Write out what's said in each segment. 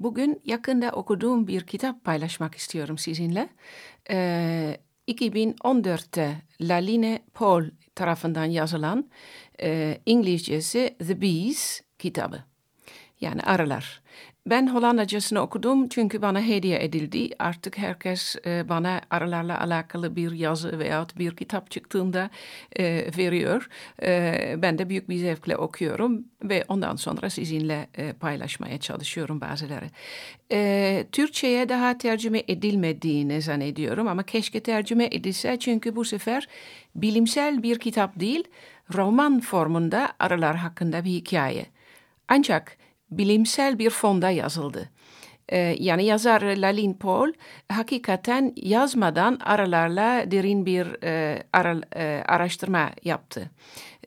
Bugün yakında okuduğum bir kitap paylaşmak istiyorum sizinle. Ee, 2014'te Laline Paul tarafından yazılan e, İngilizcesi The Bees kitabı. Yani arılar. Ben Hollandacasını okudum çünkü bana hediye edildi. Artık herkes e, bana arılarla alakalı bir yazı veya bir kitap çıktığında e, veriyor. E, ben de büyük bir zevkle okuyorum ve ondan sonra sizinle e, paylaşmaya çalışıyorum bazıları. E, Türkçe'ye daha tercüme edilmediğini zannediyorum ama keşke tercüme edilse çünkü bu sefer bilimsel bir kitap değil, roman formunda arılar hakkında bir hikaye. Ancak bilimsel bir fonda yazıldı. Ee, yani yazar Lalin Paul hakikaten yazmadan aralarla derin bir e, ara, e, araştırma yaptı.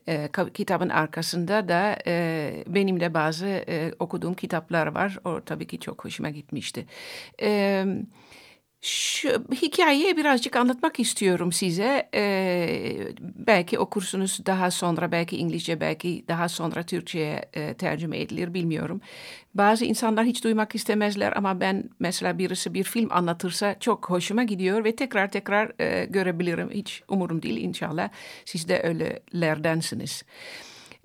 E, kitabın arkasında da e, benim de bazı e, okuduğum kitaplar var. O tabii ki çok hoşuma gitmişti. Evet. Şu hikayeyi birazcık anlatmak istiyorum size. Ee, belki okursunuz daha sonra, belki İngilizce, belki daha sonra Türkçe'ye e, tercüme edilir bilmiyorum. Bazı insanlar hiç duymak istemezler ama ben mesela birisi bir film anlatırsa çok hoşuma gidiyor ve tekrar tekrar e, görebilirim. Hiç umurum değil inşallah siz de öylelerdensiniz.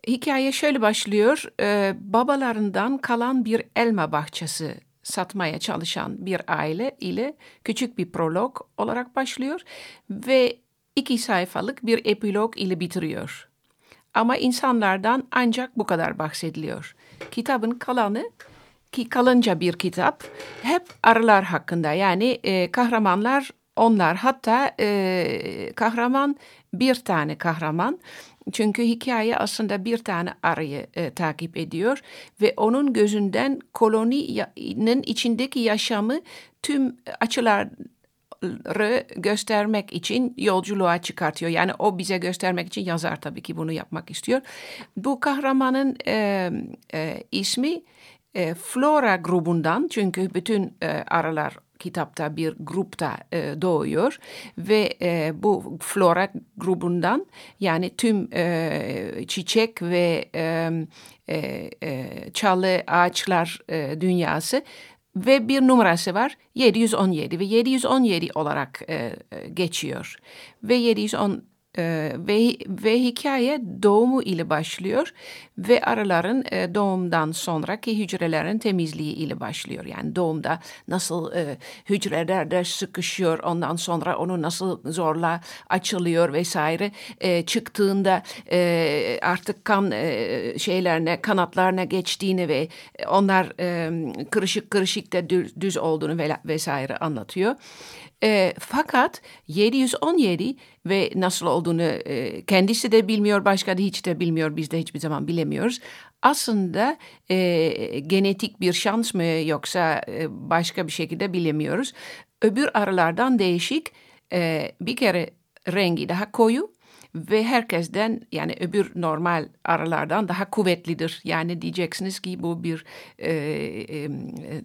Hikaye şöyle başlıyor. E, babalarından kalan bir elma bahçesi satmaya çalışan bir aile ile küçük bir prolog olarak başlıyor ve iki sayfalık bir epilog ile bitiriyor. Ama insanlardan ancak bu kadar bahsediliyor. Kitabın kalanı ki kalınca bir kitap hep arılar hakkında yani e, kahramanlar onlar hatta e, kahraman bir tane kahraman çünkü hikaye aslında bir tane arıyı e, takip ediyor ve onun gözünden koloninin içindeki yaşamı tüm açılar göstermek için yolculuğa çıkartıyor. Yani o bize göstermek için yazar tabii ki bunu yapmak istiyor. Bu kahramanın e, e, ismi e, Flora grubundan çünkü bütün e, arılar kitapta bir grupta e, doğuyor ve e, bu flora grubundan yani tüm e, çiçek ve e, e, e çalı ağaçlar e, dünyası ve bir numarası var 717 ve 717 olarak e, e, geçiyor ve 710 ee, ve, ve hikaye doğumu ile başlıyor ve arıların e, doğumdan sonraki hücrelerin temizliği ile başlıyor. Yani doğumda nasıl e, hücrelerde sıkışıyor ondan sonra onu nasıl zorla açılıyor vesaire. E, çıktığında e, artık kan e, şeylerine kanatlarına geçtiğini ve onlar e, kırışık kırışık da düz, düz olduğunu vesaire anlatıyor. E, fakat 717 ve nasıl olduğunu e, kendisi de bilmiyor, başka da hiç de bilmiyor, biz de hiçbir zaman bilemiyoruz. Aslında e, genetik bir şans mı yoksa e, başka bir şekilde bilemiyoruz. Öbür arılardan değişik e, bir kere rengi daha koyu ve herkesten yani öbür normal aralardan daha kuvvetlidir. Yani diyeceksiniz ki bu bir e, e,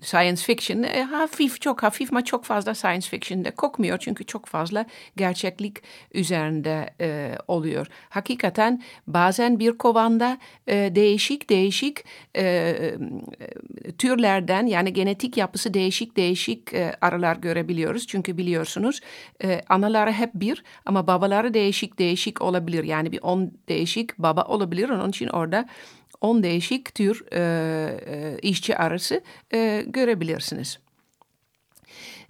science fiction. E, hafif çok hafif ama çok fazla science fiction'de kokmuyor. Çünkü çok fazla gerçeklik üzerinde e, oluyor. Hakikaten bazen bir kovanda e, değişik değişik e, e, türlerden yani genetik yapısı değişik değişik e, arılar görebiliyoruz. Çünkü biliyorsunuz e, anaları hep bir ama babaları değişik değişik olabilir. Yani bir on değişik baba olabilir. Onun için orada on değişik tür e, e, işçi arası e, görebilirsiniz.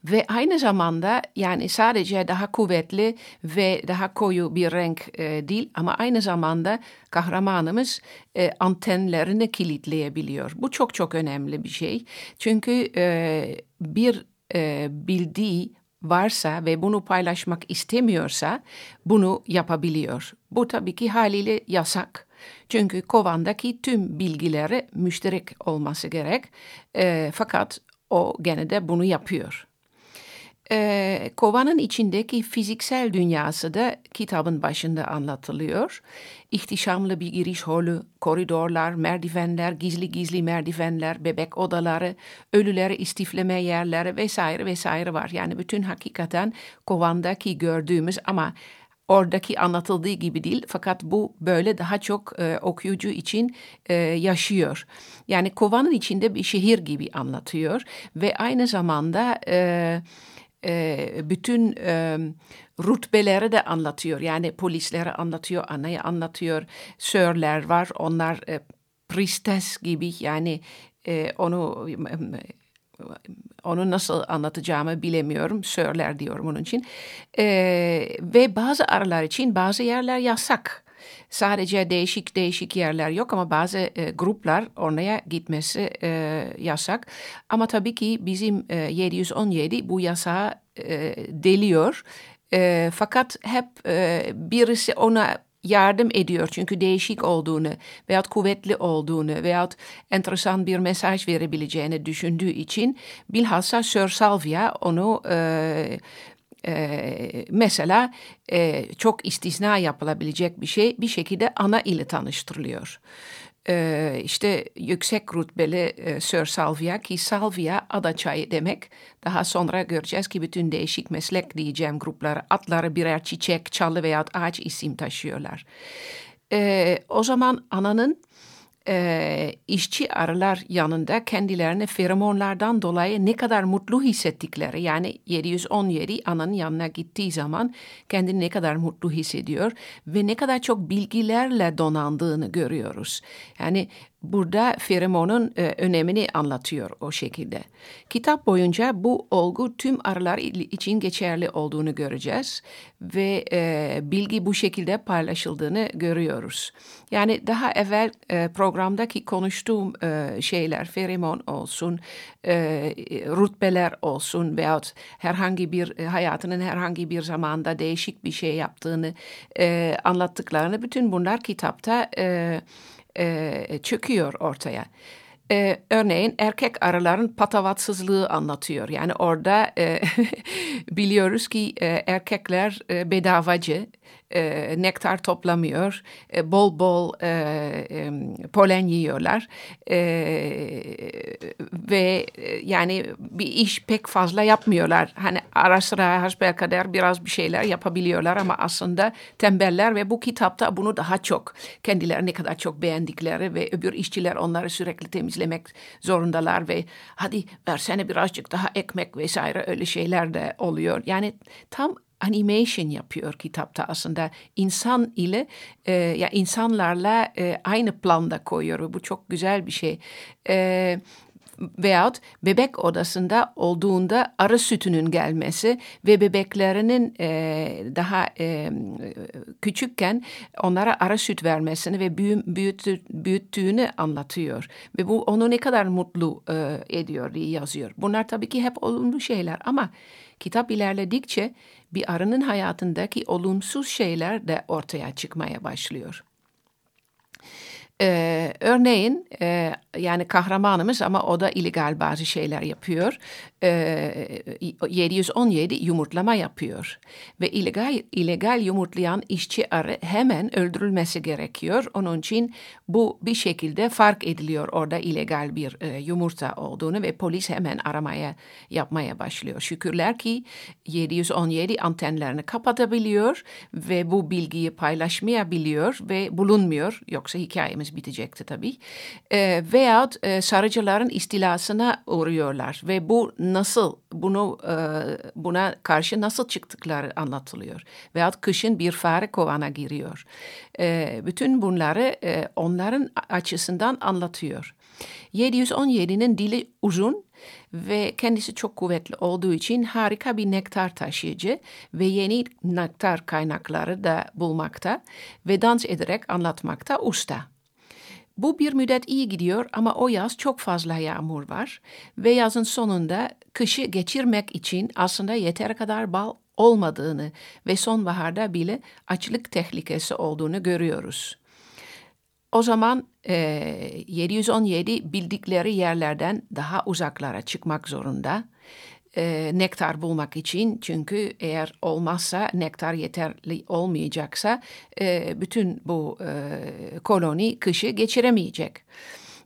Ve aynı zamanda yani sadece daha kuvvetli ve daha koyu bir renk e, değil ama aynı zamanda kahramanımız e, antenlerini kilitleyebiliyor. Bu çok çok önemli bir şey. Çünkü e, bir e, bildiği varsa ve bunu paylaşmak istemiyorsa bunu yapabiliyor. Bu tabii ki haliyle yasak. Çünkü kovandaki tüm bilgileri müşterek olması gerek. E, fakat o gene de bunu yapıyor. E, kovanın içindeki fiziksel dünyası da kitabın başında anlatılıyor. İhtişamlı bir giriş holü, koridorlar, merdivenler, gizli gizli merdivenler, bebek odaları, ölüleri istifleme yerleri vesaire vesaire var. Yani bütün hakikaten kovandaki gördüğümüz ama oradaki anlatıldığı gibi değil fakat bu böyle daha çok e, okuyucu için e, yaşıyor. Yani kovanın içinde bir şehir gibi anlatıyor ve aynı zamanda e, e, bütün e, rütbeleri de anlatıyor. Yani polisleri anlatıyor, anayı anlatıyor, sörler var onlar e, priestes gibi yani e, onu onu nasıl anlatacağımı bilemiyorum. Sörler diyorum onun için. E, ve bazı aralar için bazı yerler yasak. Sadece değişik değişik yerler yok ama bazı e, gruplar oraya gitmesi e, yasak. Ama tabii ki bizim e, 717 bu yasağı e, deliyor. E, fakat hep e, birisi ona yardım ediyor. Çünkü değişik olduğunu veyahut kuvvetli olduğunu veyahut enteresan bir mesaj verebileceğini düşündüğü için bilhassa Sir Salvia onu e, e, mesela e, çok istisna yapılabilecek bir şey bir şekilde ana ile tanıştırılıyor e, işte yüksek rütbeli e, Sir Salvia ki Salvia ada çayı demek. Daha sonra göreceğiz ki bütün değişik meslek diyeceğim gruplar atları birer çiçek, çalı veya ağaç isim taşıyorlar. E, o zaman ananın e, işçi arılar yanında kendilerini feromonlardan dolayı ne kadar mutlu hissettikleri yani 717 ananın yanına gittiği zaman kendini ne kadar mutlu hissediyor ve ne kadar çok bilgilerle donandığını görüyoruz. Yani burada feromonun e, önemini anlatıyor o şekilde. Kitap boyunca bu olgu tüm arılar için geçerli olduğunu göreceğiz ve e, bilgi bu şekilde paylaşıldığını görüyoruz. Yani daha evvel e, programdaki konuştuğum e, şeyler, feromon olsun, e, rütbeler olsun veyahut herhangi bir e, hayatının herhangi bir zamanda değişik bir şey yaptığını e, anlattıklarını bütün bunlar kitapta e, e, çıkıyor ortaya. E, örneğin erkek arıların patavatsızlığı anlatıyor. Yani orada e, biliyoruz ki e, erkekler e, bedavacı e, nektar toplamıyor, e, bol bol e, e, polen yiyorlar e, ve e, yani bir iş pek fazla yapmıyorlar. Hani ara sıra kadar biraz bir şeyler yapabiliyorlar ama aslında tembeller ve bu kitapta bunu daha çok kendileri ne kadar çok beğendikleri ve öbür işçiler onları sürekli temizlemek zorundalar ve hadi versene birazcık daha ekmek vesaire öyle şeyler de oluyor. Yani tam animation yapıyor kitapta aslında insan ile e, ya insanlarla e, aynı planda koyuyor bu çok güzel bir şey. E, veyahut bebek odasında olduğunda arı sütünün gelmesi ve bebeklerinin e, daha e, küçükken onlara ara süt vermesini ve büyü, büyütü, büyüttüğünü anlatıyor. Ve bu onu ne kadar mutlu e, ediyor diye yazıyor. Bunlar tabii ki hep olumlu şeyler ama kitap ilerledikçe bir arının hayatındaki olumsuz şeyler de ortaya çıkmaya başlıyor. Ee, örneğin e, yani kahramanımız ama o da illegal bazı şeyler yapıyor. Ee, 717 yumurtlama yapıyor ve illegal illegal yumurtlayan işçi arı hemen öldürülmesi gerekiyor. Onun için bu bir şekilde fark ediliyor orada illegal bir e, yumurta olduğunu ve polis hemen aramaya yapmaya başlıyor. Şükürler ki 717 antenlerini kapatabiliyor ve bu bilgiyi paylaşmayabiliyor ve bulunmuyor. Yoksa hikayemiz bitecekti tabii. E, veyahut e, sarıcıların istilasına uğruyorlar ve bu nasıl bunu e, buna karşı nasıl çıktıkları anlatılıyor. Veyahut kışın bir fare kovana giriyor. E, bütün bunları e, onların açısından anlatıyor. 717'nin dili uzun ve kendisi çok kuvvetli olduğu için harika bir nektar taşıyıcı ve yeni nektar kaynakları da bulmakta ve dans ederek anlatmakta usta. Bu bir müddet iyi gidiyor ama o yaz çok fazla yağmur var ve yazın sonunda kışı geçirmek için aslında yeter kadar bal olmadığını ve sonbaharda bile açlık tehlikesi olduğunu görüyoruz. O zaman e, 717 bildikleri yerlerden daha uzaklara çıkmak zorunda e, nektar bulmak için çünkü eğer olmazsa nektar yeterli olmayacaksa e, bütün bu e, koloni kışı geçiremeyecek.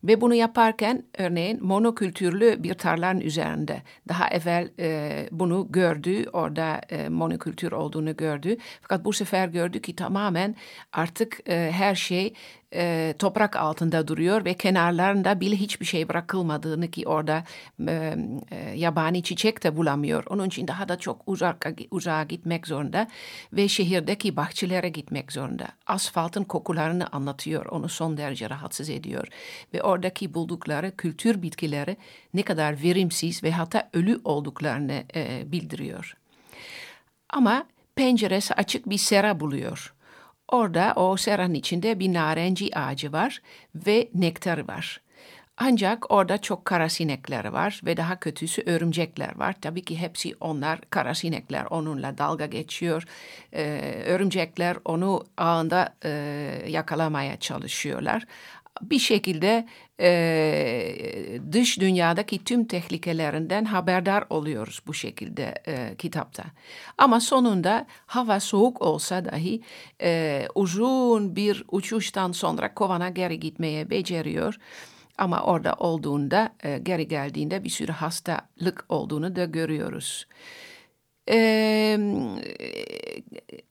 Ve bunu yaparken örneğin monokültürlü bir tarlanın üzerinde daha evvel e, bunu gördü, orada e, monokültür olduğunu gördü. Fakat bu sefer gördü ki tamamen artık e, her şey e, toprak altında duruyor ve kenarlarında bile hiçbir şey bırakılmadığını ki orada e, e, yabani çiçek de bulamıyor. Onun için daha da çok uzak, uzağa gitmek zorunda ve şehirdeki bahçelere gitmek zorunda. Asfaltın kokularını anlatıyor, onu son derece rahatsız ediyor. Ve oradaki buldukları kültür bitkileri ne kadar verimsiz ve hatta ölü olduklarını e, bildiriyor. Ama penceresi açık bir sera buluyor. Orada o seranın içinde bir narenci ağacı var ve nektar var. Ancak orada çok karasinekler var ve daha kötüsü örümcekler var. Tabii ki hepsi onlar karasinekler onunla dalga geçiyor. Ee, örümcekler onu ağında e, yakalamaya çalışıyorlar bir şekilde e, dış dünyadaki tüm tehlikelerinden haberdar oluyoruz bu şekilde e, kitapta. Ama sonunda hava soğuk olsa dahi e, uzun bir uçuştan sonra kovana geri gitmeye beceriyor. Ama orada olduğunda, e, geri geldiğinde bir sürü hastalık olduğunu da görüyoruz e,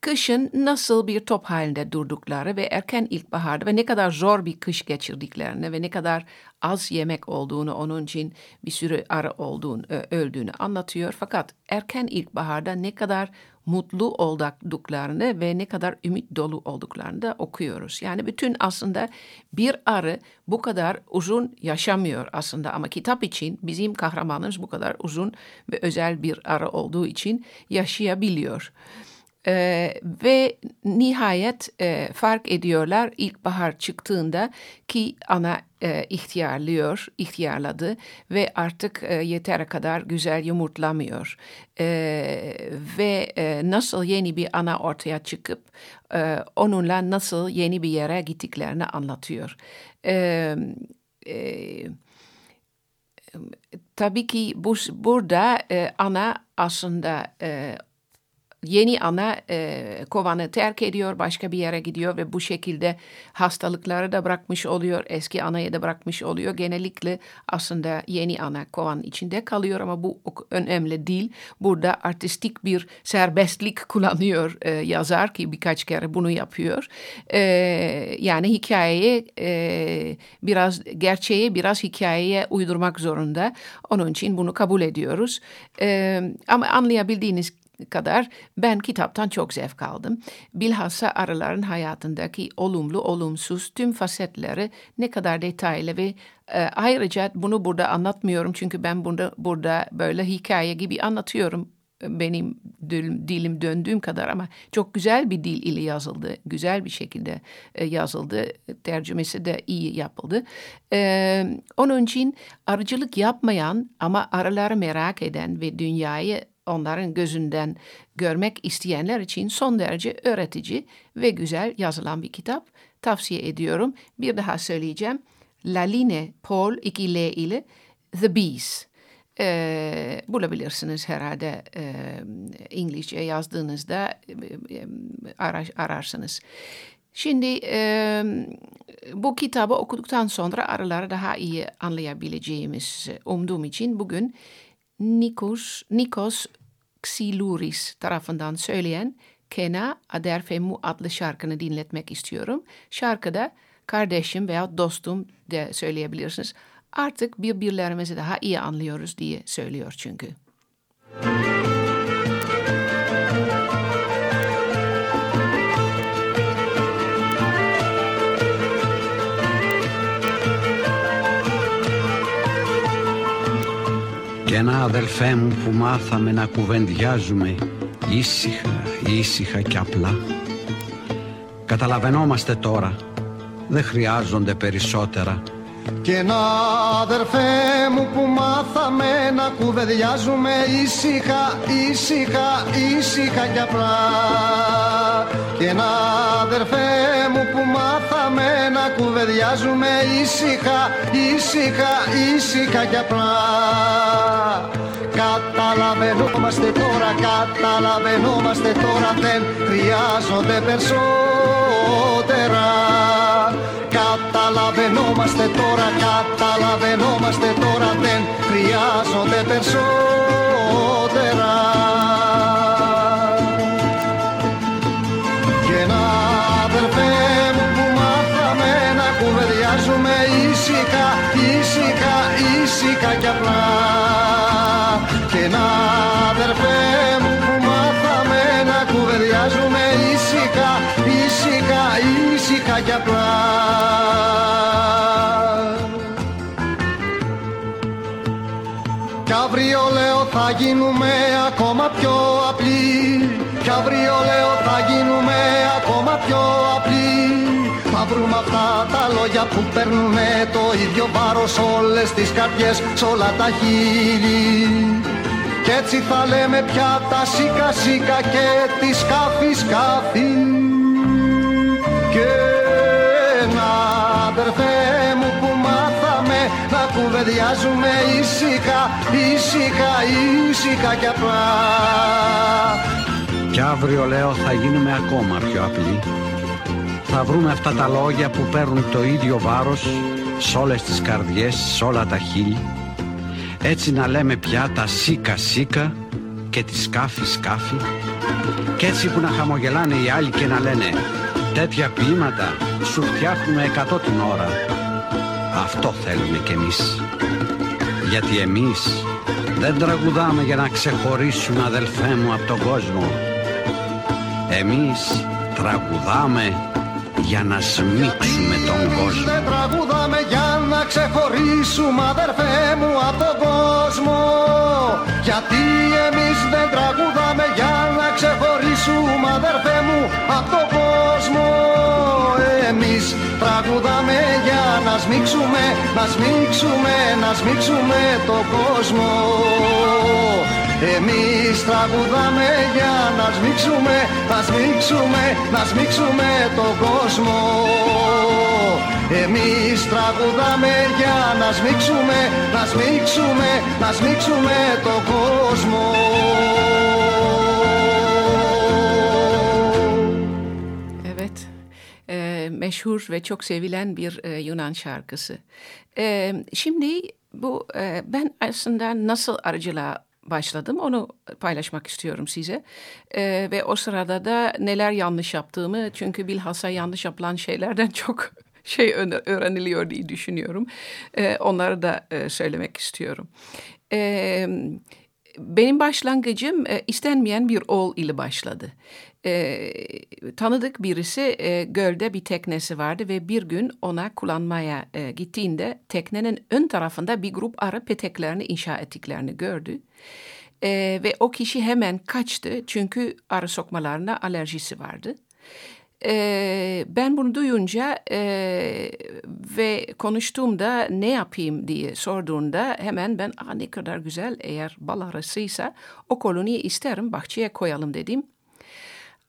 kışın nasıl bir top halinde durdukları ve erken ilkbaharda ve ne kadar zor bir kış geçirdiklerini ve ne kadar az yemek olduğunu onun için bir sürü arı olduğunu, öldüğünü anlatıyor. Fakat erken ilkbaharda ne kadar mutlu olduklarını ve ne kadar ümit dolu olduklarını da okuyoruz. Yani bütün aslında bir arı bu kadar uzun yaşamıyor aslında ama kitap için bizim kahramanımız bu kadar uzun ve özel bir arı olduğu için yaşayabiliyor. Ee, ve nihayet e, fark ediyorlar ilkbahar çıktığında ki ana e, ihtiyarlıyor, ihtiyarladı ve artık e, yetere kadar güzel yumurtlamıyor. E, ve e, nasıl yeni bir ana ortaya çıkıp e, onunla nasıl yeni bir yere gittiklerini anlatıyor. E, e, tabii ki bu, burada e, ana aslında e, yeni ana e, kovanı terk ediyor, başka bir yere gidiyor ve bu şekilde hastalıkları da bırakmış oluyor, eski anayı da bırakmış oluyor. Genellikle aslında yeni ana kovan içinde kalıyor ama bu önemli değil. Burada artistik bir serbestlik kullanıyor e, yazar ki birkaç kere bunu yapıyor. E, yani hikayeye e, biraz gerçeği biraz hikayeye uydurmak zorunda. Onun için bunu kabul ediyoruz. E, ama anlayabildiğiniz kadar ben kitaptan çok zevk aldım. Bilhassa arıların hayatındaki olumlu olumsuz tüm fasetleri ne kadar detaylı ve e, ayrıca bunu burada anlatmıyorum çünkü ben burada, burada böyle hikaye gibi anlatıyorum benim dilim, dilim döndüğüm kadar ama çok güzel bir dil ile yazıldı. Güzel bir şekilde e, yazıldı. Tercümesi de iyi yapıldı. Ee, onun için arıcılık yapmayan ama arıları merak eden ve dünyayı onların gözünden görmek isteyenler için son derece öğretici ve güzel yazılan bir kitap. Tavsiye ediyorum. Bir daha söyleyeceğim. Laline Paul 2 L ile The Bees. Ee, bulabilirsiniz herhalde e, İngilizce yazdığınızda e, arar, ararsınız. Şimdi e, bu kitabı okuduktan sonra araları daha iyi anlayabileceğimiz umduğum için bugün Nikos, Nikos Xiluris tarafından söyleyen Kena Aderfemu adlı şarkını dinletmek istiyorum. Şarkıda kardeşim veya dostum de söyleyebilirsiniz. Artık birbirlerimizi daha iyi anlıyoruz diye söylüyor çünkü. Ένα αδελφέ μου που μάθαμε να κουβεντιάζουμε ήσυχα, ήσυχα και απλά. Καταλαβαίνόμαστε τώρα, δεν χρειάζονται περισσότερα. Και ένα αδερφέ μου που μάθαμε να κουβεντιάζουμε ήσυχα, ήσυχα, ήσυχα και απλά. Και ένα αδερφέ μου που μάθαμε να κουβεντιάζουμε ήσυχα, ήσυχα, ήσυχα και απλά. Καταλαβαίνομαστε τώρα, καταλαβαίνομαστε τώρα Δεν χρειάζονται περισσότερα. Καταλαβαίνομαστε τώρα, καταλαβαίνομαστε τώρα Δεν χρειάζονται περισσότερα κι απλά. Και να αδερφέ μου που μάθαμε να κουβεντιάζουμε ήσυχα, ήσυχα, ήσυχα κι απλά. Κι αύριο λέω θα γίνουμε ακόμα πιο τα λόγια που παίρνουνε το ίδιο βάρος όλες τις καρδιές σ' όλα τα χείλη. Κι έτσι θα λέμε πια τα σίκα σίκα και τη σκάφη σκάφη. Και να αδερφέ μου που μάθαμε να κουβεντιάζουμε ήσυχα, ήσυχα, ήσυχα κι απλά. Κι αύριο λέω θα γίνουμε ακόμα πιο απλοί Θα βρούμε αυτά τα λόγια που παίρνουν το ίδιο βάρος Σ' όλες τις καρδιές, σ' όλα τα χείλη. Έτσι να λέμε πια τα σίκα σίκα και τη σκάφη σκάφη. Κι έτσι που να χαμογελάνε οι άλλοι και να λένε Τέτοια ποίηματα σου φτιάχνουμε εκατό την ώρα Αυτό θέλουμε κι εμείς. Γιατί εμείς δεν τραγουδάμε για να ξεχωρίσουμε αδελφέ μου από τον κόσμο. Εμείς τραγουδάμε για να σμίξουμε τον κόσμο. Δεν τραγουδάμε για να ξεχωρίσουμε αδερφέ μου από τον κόσμο. Γιατί εμείς δεν τραγουδάμε για να ξεχωρίσουμε αδερφέ μου από τον κόσμο. Εμείς τραγουδάμε για να σμίξουμε, να σμίξουμε, να σμίξουμε τον κόσμο. Εμείς τραγουδάμε για να σμίξουμε, να σμίξουμε, να σμίξουμε τον κόσμο Εμείς τραγουδάμε για να σμίξουμε, να σμίξουμε, να σμίξουμε τον κόσμο Evet, e, meşhur ve çok sevilen bir e, Yunan şarkısı. E, şimdi bu e, ben aslında nasıl arıcılığa başladım onu paylaşmak istiyorum size. E, ve o sırada da neler yanlış yaptığımı çünkü bilhassa yanlış yapılan şeylerden çok şey öğreniliyor diye düşünüyorum. E, onları da e, söylemek istiyorum. E, benim başlangıcım e, istenmeyen bir oğul ile başladı. E, tanıdık birisi e, gölde bir teknesi vardı ve bir gün ona kullanmaya e, gittiğinde teknenin ön tarafında bir grup arı peteklerini inşa ettiklerini gördü. E, ve o kişi hemen kaçtı çünkü arı sokmalarına alerjisi vardı. Ee, ben bunu duyunca e, ve konuştuğumda ne yapayım diye sorduğunda hemen ben ne kadar güzel eğer bal arısıysa o koloniyi isterim bahçeye koyalım dedim.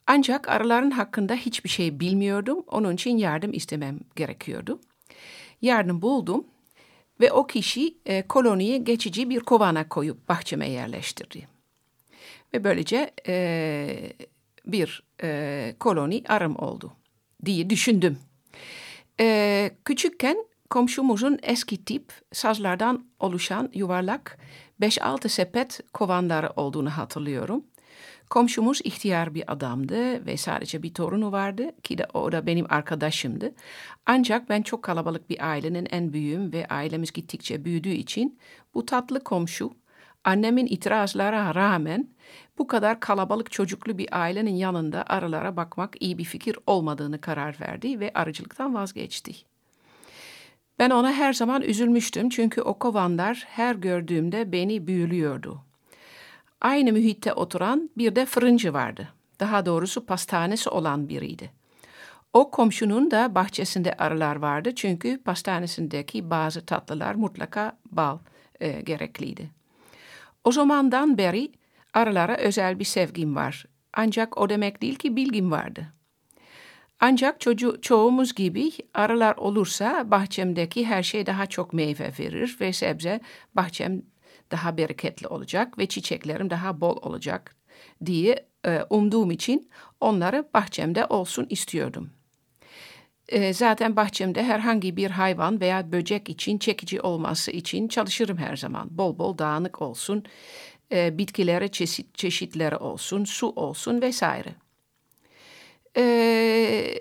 Ancak arıların hakkında hiçbir şey bilmiyordum. Onun için yardım istemem gerekiyordu. Yardım buldum ve o kişi e, koloniyi geçici bir kovana koyup bahçeme yerleştirdi. Ve böylece e, bir e, koloni arım oldu diye düşündüm. E, küçükken komşumuzun eski tip sazlardan oluşan yuvarlak 5-6 sepet kovanları olduğunu hatırlıyorum. Komşumuz ihtiyar bir adamdı ve sadece bir torunu vardı ki de o da benim arkadaşımdı. Ancak ben çok kalabalık bir ailenin en büyüğüm ve ailemiz gittikçe büyüdüğü için bu tatlı komşu annemin itirazlara rağmen bu kadar kalabalık çocuklu bir ailenin yanında arılara bakmak iyi bir fikir olmadığını karar verdi ve arıcılıktan vazgeçti. Ben ona her zaman üzülmüştüm çünkü o kovanlar her gördüğümde beni büyülüyordu. Aynı mühitte oturan bir de fırıncı vardı. Daha doğrusu pastanesi olan biriydi. O komşunun da bahçesinde arılar vardı çünkü pastanesindeki bazı tatlılar mutlaka bal e, gerekliydi. O zamandan beri arılara özel bir sevgim var. Ancak o demek değil ki bilgim vardı. Ancak çocuğu, çoğumuz gibi arılar olursa bahçemdeki her şey daha çok meyve verir ve sebze bahçem daha bereketli olacak ve çiçeklerim daha bol olacak diye e, umduğum için onları bahçemde olsun istiyordum. E, zaten bahçemde herhangi bir hayvan veya böcek için çekici olması için çalışırım her zaman. Bol bol dağınık olsun, e, bitkilere çeşit, çeşitleri olsun, su olsun vesaire. E,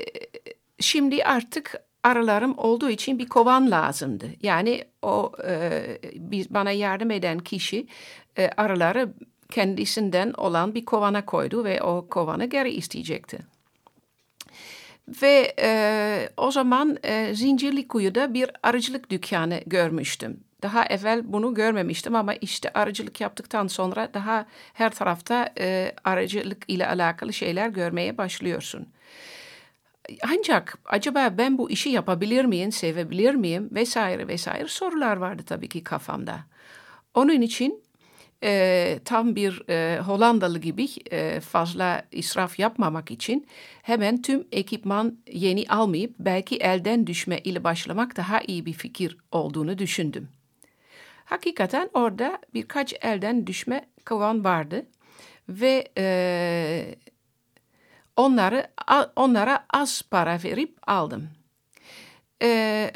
şimdi artık aralarım olduğu için bir kovan lazımdı. Yani o e, biz, bana yardım eden kişi e, arıları kendisinden olan bir kovana koydu ve o kovanı geri isteyecekti. Ve e, o zaman e, Zincirlikuyu'da bir arıcılık dükkanı görmüştüm. Daha evvel bunu görmemiştim ama işte arıcılık yaptıktan sonra daha her tarafta e, arıcılık ile alakalı şeyler görmeye başlıyorsun. Ancak acaba ben bu işi yapabilir miyim, sevebilir miyim vesaire vesaire sorular vardı tabii ki kafamda. Onun için e, tam bir e, Hollandalı gibi e, fazla israf yapmamak için hemen tüm ekipman yeni almayıp belki elden düşme ile başlamak daha iyi bir fikir olduğunu düşündüm. Hakikaten orada birkaç elden düşme kovan vardı ve e, onları onlara az para verip aldım. E,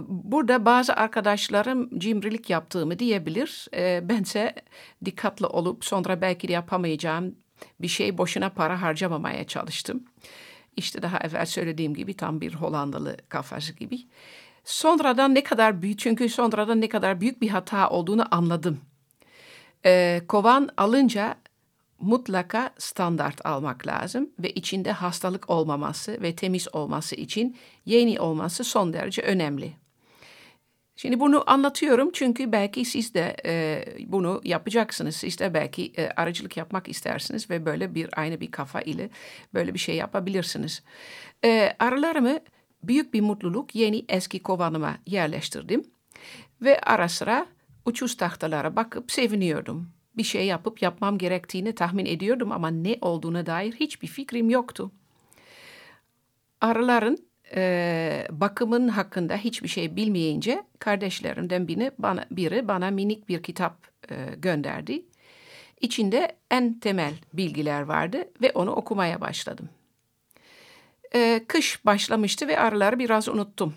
burada bazı arkadaşlarım cimrilik yaptığımı diyebilir. E, bense dikkatli olup sonra belki de yapamayacağım bir şey boşuna para harcamamaya çalıştım. İşte daha evvel söylediğim gibi tam bir Hollandalı kafası gibi. Sonradan ne kadar büyük çünkü sonradan ne kadar büyük bir hata olduğunu anladım. E, kovan alınca mutlaka standart almak lazım ve içinde hastalık olmaması ve temiz olması için yeni olması son derece önemli. Şimdi bunu anlatıyorum çünkü belki siz de e, bunu yapacaksınız. Siz de belki e, aracılık yapmak istersiniz ve böyle bir aynı bir kafa ile böyle bir şey yapabilirsiniz. E, arılarımı büyük bir mutluluk yeni eski kovanıma yerleştirdim ve ara sıra uçuş tahtalara bakıp seviniyordum bir şey yapıp yapmam gerektiğini tahmin ediyordum ama ne olduğuna dair hiçbir fikrim yoktu. Arıların e, bakımın hakkında hiçbir şey bilmeyince kardeşlerimden biri bana, biri bana minik bir kitap e, gönderdi. İçinde en temel bilgiler vardı ve onu okumaya başladım. E, kış başlamıştı ve arıları biraz unuttum.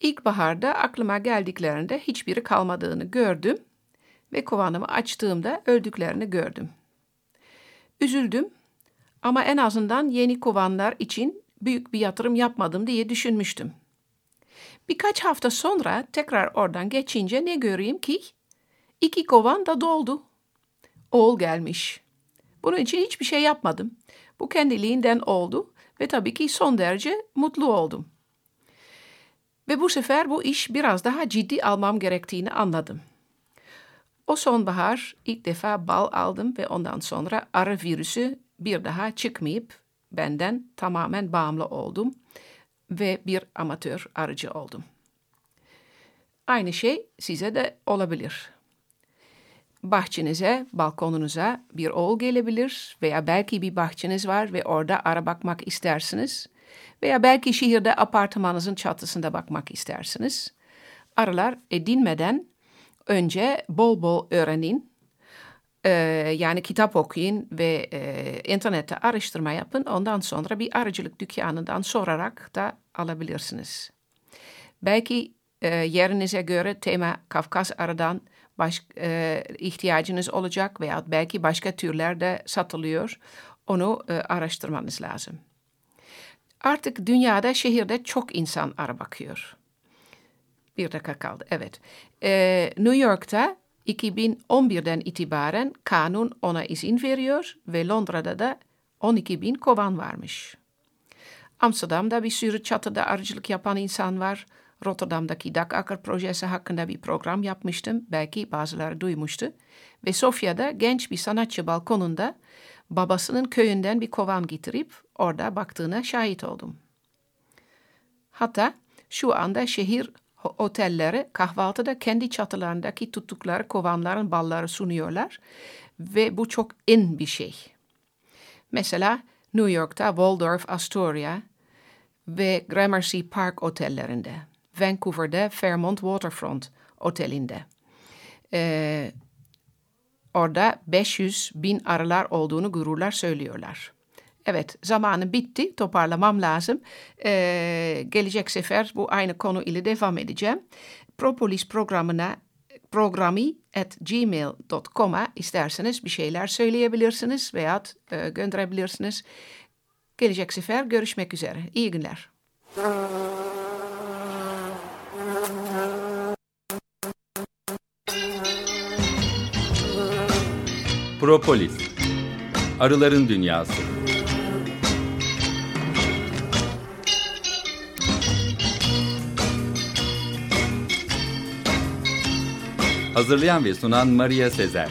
İlkbaharda aklıma geldiklerinde hiçbiri kalmadığını gördüm ve kovanımı açtığımda öldüklerini gördüm. Üzüldüm ama en azından yeni kovanlar için büyük bir yatırım yapmadım diye düşünmüştüm. Birkaç hafta sonra tekrar oradan geçince ne göreyim ki? İki kovan da doldu. Oğul gelmiş. Bunun için hiçbir şey yapmadım. Bu kendiliğinden oldu ve tabii ki son derece mutlu oldum. Ve bu sefer bu iş biraz daha ciddi almam gerektiğini anladım. O sonbahar ilk defa bal aldım ve ondan sonra arı virüsü bir daha çıkmayıp benden tamamen bağımlı oldum ve bir amatör arıcı oldum. Aynı şey size de olabilir. Bahçenize, balkonunuza bir oğul gelebilir veya belki bir bahçeniz var ve orada ara bakmak istersiniz veya belki şehirde apartmanınızın çatısında bakmak istersiniz. Arılar edinmeden önce bol bol öğrenin. Ee, yani kitap okuyun ve e, internette araştırma yapın. Ondan sonra bir arıcılık dükkanından sorarak da alabilirsiniz. Belki e, yerinize göre tema Kafkas arıdan baş, e, ihtiyacınız olacak veya belki başka türler de satılıyor. Onu e, araştırmanız lazım. Artık dünyada şehirde çok insan arı bakıyor. Bir dakika kaldı, evet. Ee, New York'ta 2011'den itibaren kanun ona izin veriyor ve Londra'da da 12 bin kovan varmış. Amsterdam'da bir sürü çatıda arıcılık yapan insan var. Rotterdam'daki Dakakker projesi hakkında bir program yapmıştım. Belki bazıları duymuştu. Ve Sofya'da genç bir sanatçı balkonunda babasının köyünden bir kovan getirip orada baktığına şahit oldum. Hatta şu anda şehir otelleri kahvaltıda kendi çatılarındaki tuttukları kovanların balları sunuyorlar ve bu çok in bir şey. Mesela New York'ta Waldorf Astoria ve Gramercy Park otellerinde, Vancouver'da Fairmont Waterfront otelinde. E, orada 500 bin arılar olduğunu gururlar söylüyorlar. Evet zamanı bitti toparlamam lazım. Ee, gelecek sefer bu aynı konu ile devam edeceğim. Propolis programına programi at gmail.com'a isterseniz bir şeyler söyleyebilirsiniz veya e, gönderebilirsiniz. Gelecek sefer görüşmek üzere. İyi günler. Propolis Arıların Dünyası Hazırlayan ve sunan Maria Sezer